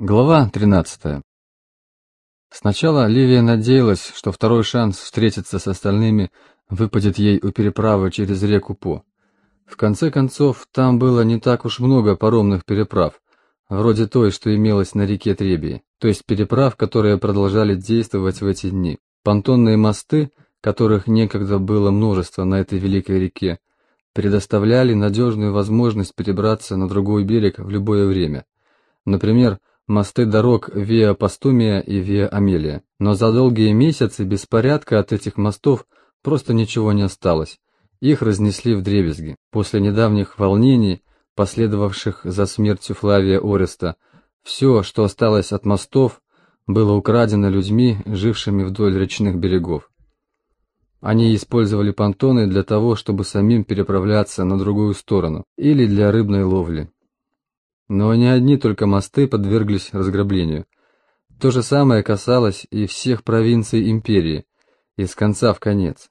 Глава 13. Сначала Ливия надеялась, что второй шанс встретиться с остальными выпадет ей у переправы через реку По. В конце концов, там было не так уж много паромных переправ, вроде той, что имелась на реке Требии, то есть переправ, которые продолжали действовать в эти дни. Понтонные мосты, которых некогда было множество на этой великой реке, предоставляли надежную возможность перебраться на другой берег в любое время. Например, мосты дорог Виа Пастумия и Виа Амелия. Но за долгие месяцы беспорядка от этих мостов просто ничего не осталось. Их разнесли в дребезги. После недавних волнений, последовавших за смертью Флавия Ореста, все, что осталось от мостов, было украдено людьми, жившими вдоль речных берегов. Они использовали понтоны для того, чтобы самим переправляться на другую сторону, или для рыбной ловли. Но не одни только мосты подверглись разграблению. То же самое касалось и всех провинций империи, из конца в конец.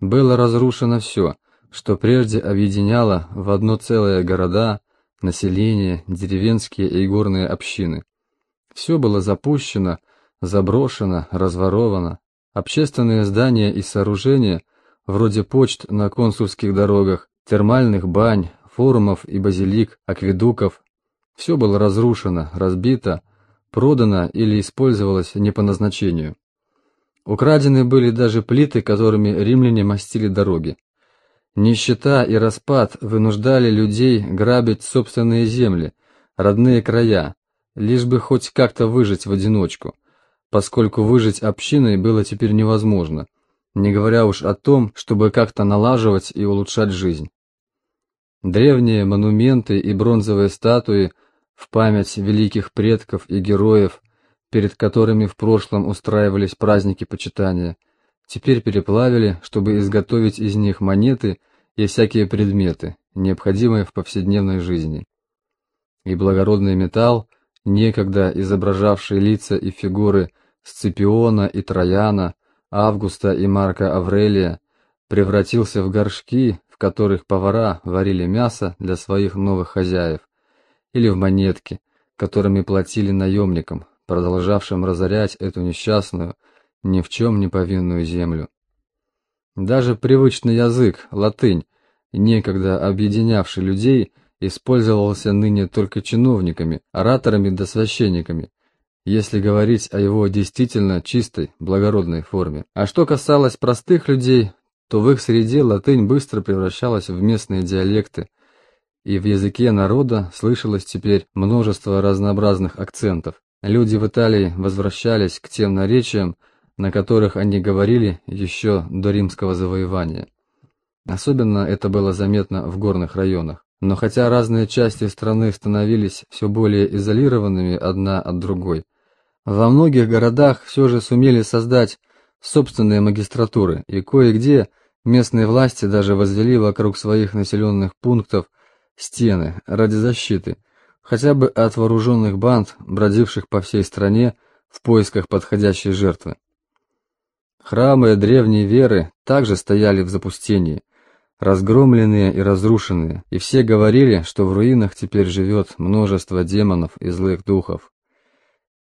Было разрушено все, что прежде объединяло в одно целое города, население, деревенские и горные общины. Все было запущено, заброшено, разворовано. Общественные здания и сооружения, вроде почт на консульских дорогах, термальных бань, форумов и базилик, акведуков, все было разрушено, разбито, продано или использовалось не по назначению. Украдены были даже плиты, которыми римляне мастили дороги. Нищета и распад вынуждали людей грабить собственные земли, родные края, лишь бы хоть как-то выжить в одиночку, поскольку выжить общиной было теперь невозможно, не говоря уж о том, чтобы как-то налаживать и улучшать жизнь. Древние монументы и бронзовые статуи – в память великих предков и героев, перед которыми в прошлом устраивались праздники почитания, теперь переплавили, чтобы изготовить из них монеты и всякие предметы, необходимые в повседневной жизни. И благородный металл, некогда изображавший лица и фигуры Сципиона и Трояна, Августа и Марка Аврелия, превратился в горшки, в которых повара варили мясо для своих новых хозяев, или в монетки, которыми платили наемникам, продолжавшим разорять эту несчастную, ни в чем не повинную землю. Даже привычный язык, латынь, некогда объединявший людей, использовался ныне только чиновниками, ораторами да священниками, если говорить о его действительно чистой, благородной форме. А что касалось простых людей, то в их среде латынь быстро превращалась в местные диалекты, и в языке народа слышалось теперь множество разнообразных акцентов. Люди в Италии возвращались к тем наречиям, на которых они говорили еще до римского завоевания. Особенно это было заметно в горных районах. Но хотя разные части страны становились все более изолированными одна от другой, во многих городах все же сумели создать собственные магистратуры, и кое-где местные власти даже возвели вокруг своих населенных пунктов стены ради защиты, хотя бы от вооруженных банд, бродивших по всей стране в поисках подходящей жертвы. Храмы древней веры также стояли в запустении, разгромленные и разрушенные, и все говорили, что в руинах теперь живет множество демонов и злых духов.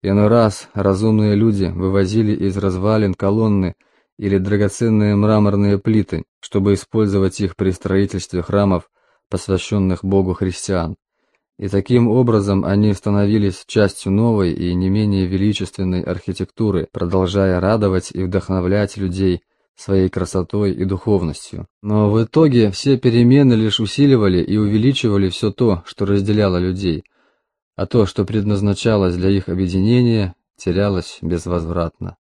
Иной раз разумные люди вывозили из развалин колонны или драгоценные мраморные плиты, чтобы использовать их при строительстве храмов посвященных Богу христиан, и таким образом они становились частью новой и не менее величественной архитектуры, продолжая радовать и вдохновлять людей своей красотой и духовностью. Но в итоге все перемены лишь усиливали и увеличивали все то, что разделяло людей, а то, что предназначалось для их объединения, терялось безвозвратно.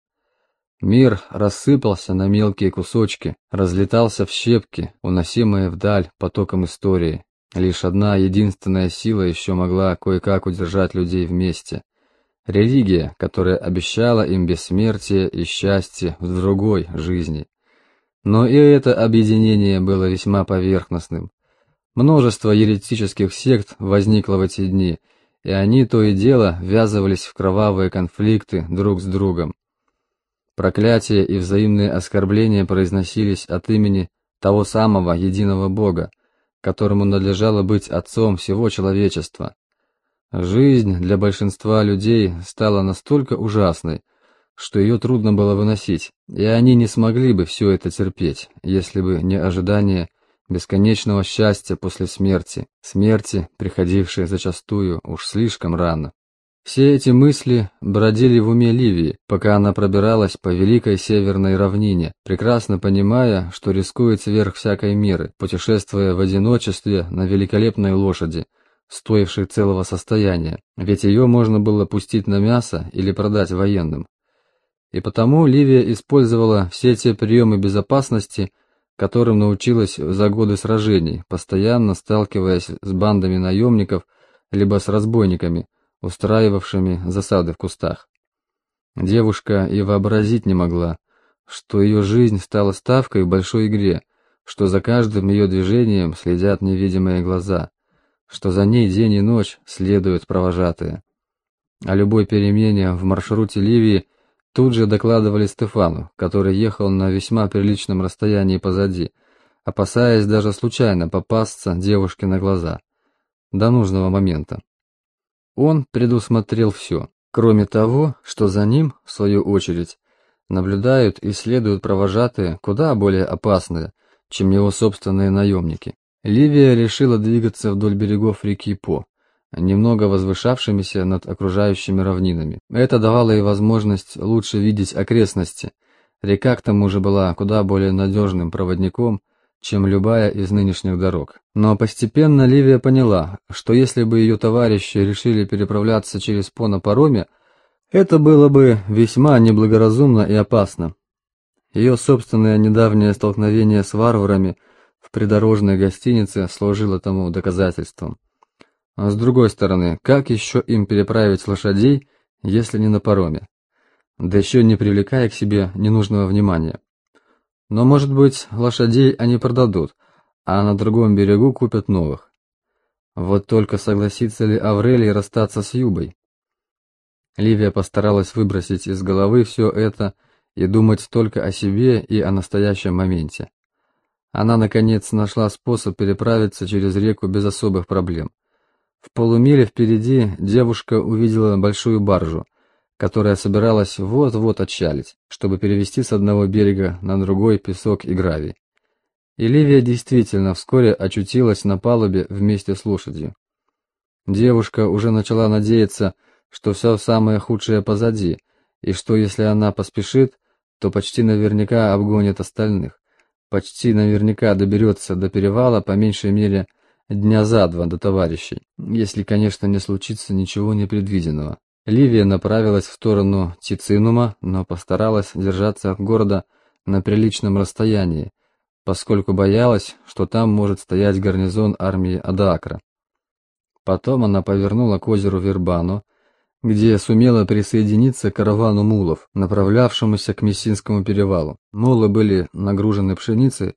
Мир рассыпался на мелкие кусочки, разлетался в щепки, уносимые вдаль потоком истории. Лишь одна единственная сила еще могла кое-как удержать людей вместе. Религия, которая обещала им бессмертие и счастье в другой жизни. Но и это объединение было весьма поверхностным. Множество еретических сект возникло в эти дни, и они то и дело ввязывались в кровавые конфликты друг с другом. Проклятия и взаимные оскорбления произносились от имени того самого единого Бога, которому надлежало быть отцом всего человечества. Жизнь для большинства людей стала настолько ужасной, что ее трудно было выносить, и они не смогли бы все это терпеть, если бы не ожидание бесконечного счастья после смерти, смерти, приходившей зачастую уж слишком рано. Все эти мысли бродили в уме Ливии, пока она пробиралась по великой северной равнине, прекрасно понимая, что рискует сверх всякой меры, путешествуя в одиночестве на великолепной лошади, стоившей целого состояния, ведь ее можно было пустить на мясо или продать военным. И потому Ливия использовала все те приемы безопасности, которым научилась за годы сражений, постоянно сталкиваясь с бандами наемников либо с разбойниками, устраивавшими засады в кустах. Девушка и вообразить не могла, что ее жизнь стала ставкой в большой игре, что за каждым ее движением следят невидимые глаза, что за ней день и ночь следуют провожатые. О любой перемене в маршруте Ливии тут же докладывали Стефану, который ехал на весьма приличном расстоянии позади, опасаясь даже случайно попасться девушке на глаза. До нужного момента. Он предусмотрел все, кроме того, что за ним, в свою очередь, наблюдают и следуют провожатые, куда более опасные, чем его собственные наемники. Ливия решила двигаться вдоль берегов реки По, немного возвышавшимися над окружающими равнинами. Это давало ей возможность лучше видеть окрестности. Река к тому же была куда более надежным проводником, чем любая из нынешних дорог. Но постепенно Ливия поняла, что если бы ее товарищи решили переправляться через По на пароме, это было бы весьма неблагоразумно и опасно. Ее собственное недавнее столкновение с варварами в придорожной гостинице служило тому доказательством. А с другой стороны, как еще им переправить лошадей, если не на пароме? Да еще не привлекая к себе ненужного внимания. Но, может быть, лошадей они продадут, а на другом берегу купят новых. Вот только согласится ли Аврелий расстаться с Юбой? Ливия постаралась выбросить из головы все это и думать только о себе и о настоящем моменте. Она, наконец, нашла способ переправиться через реку без особых проблем. В полумиле впереди девушка увидела большую баржу — которая собиралась вот-вот отчалить, чтобы перевести с одного берега на другой песок и гравий. И Ливия действительно вскоре очутилась на палубе вместе с лошадью. Девушка уже начала надеяться, что все самое худшее позади, и что если она поспешит, то почти наверняка обгонит остальных, почти наверняка доберется до перевала по меньшей мере дня за два до товарищей, если, конечно, не случится ничего непредвиденного. Ливия направилась в сторону Тицинума, но постаралась держаться от города на приличном расстоянии, поскольку боялась, что там может стоять гарнизон армии Адакра. Потом она повернула к озеру Вербану, где сумела присоединиться к каравану мулов, направлявшемуся к Мессинскому перевалу. Мулы были нагружены пшеницей,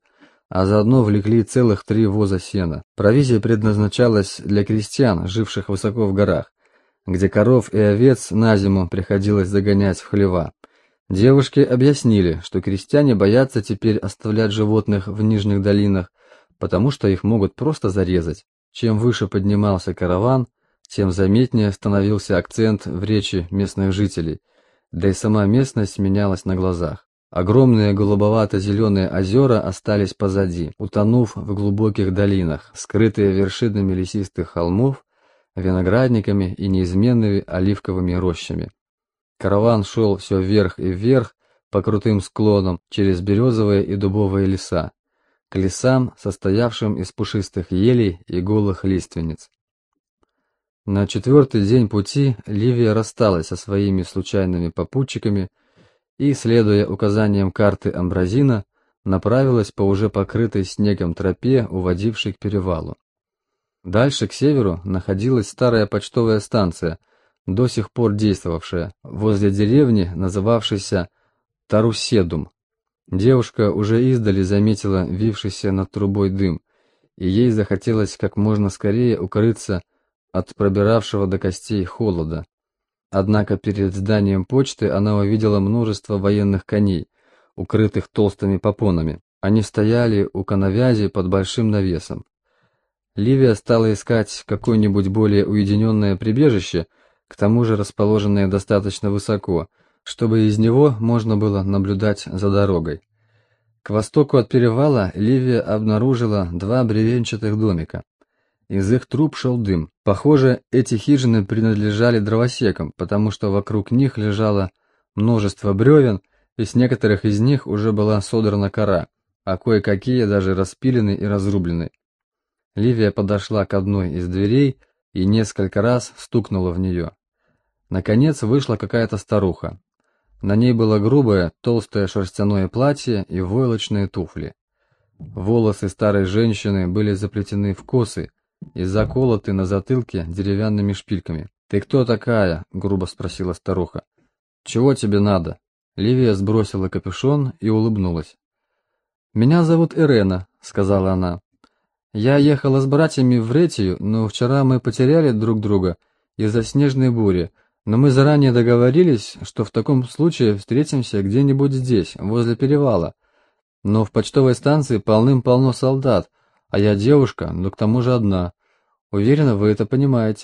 а заодно влекли целых три воза сена. Провизия предназначалась для крестьян, живших высоко в горах где коров и овец на зиму приходилось загонять в хлева. Девушки объяснили, что крестьяне боятся теперь оставлять животных в нижних долинах, потому что их могут просто зарезать. Чем выше поднимался караван, тем заметнее становился акцент в речи местных жителей, да и сама местность менялась на глазах. Огромные голубовато-зеленые озера остались позади, утонув в глубоких долинах, скрытые вершинами лесистых холмов виноградниками и неизменными оливковыми рощами. Караван шел все вверх и вверх по крутым склонам через березовые и дубовые леса, к лесам, состоявшим из пушистых елей и голых лиственниц. На четвертый день пути Ливия рассталась со своими случайными попутчиками и, следуя указаниям карты Амбразина, направилась по уже покрытой снегом тропе, уводившей к перевалу. Дальше, к северу, находилась старая почтовая станция, до сих пор действовавшая, возле деревни, называвшейся Таруседум. Девушка уже издали заметила вившийся над трубой дым, и ей захотелось как можно скорее укрыться от пробиравшего до костей холода. Однако перед зданием почты она увидела множество военных коней, укрытых толстыми попонами. Они стояли у коновязи под большим навесом. Ливия стала искать какое-нибудь более уединенное прибежище, к тому же расположенное достаточно высоко, чтобы из него можно было наблюдать за дорогой. К востоку от перевала Ливия обнаружила два бревенчатых домика. Из их труб шел дым. Похоже, эти хижины принадлежали дровосекам, потому что вокруг них лежало множество бревен, и с некоторых из них уже была содрана кора, а кое-какие даже распилены и разрублены. Ливия подошла к одной из дверей и несколько раз стукнула в нее. Наконец вышла какая-то старуха. На ней было грубое, толстое шерстяное платье и войлочные туфли. Волосы старой женщины были заплетены в косы и заколоты на затылке деревянными шпильками. «Ты кто такая?» — грубо спросила старуха. «Чего тебе надо?» Ливия сбросила капюшон и улыбнулась. «Меня зовут Ирена», — сказала она. Я ехала с братьями в Ретию, но вчера мы потеряли друг друга из-за снежной бури, но мы заранее договорились, что в таком случае встретимся где-нибудь здесь, возле перевала. Но в почтовой станции полным-полно солдат, а я девушка, но к тому же одна. Уверена, вы это понимаете.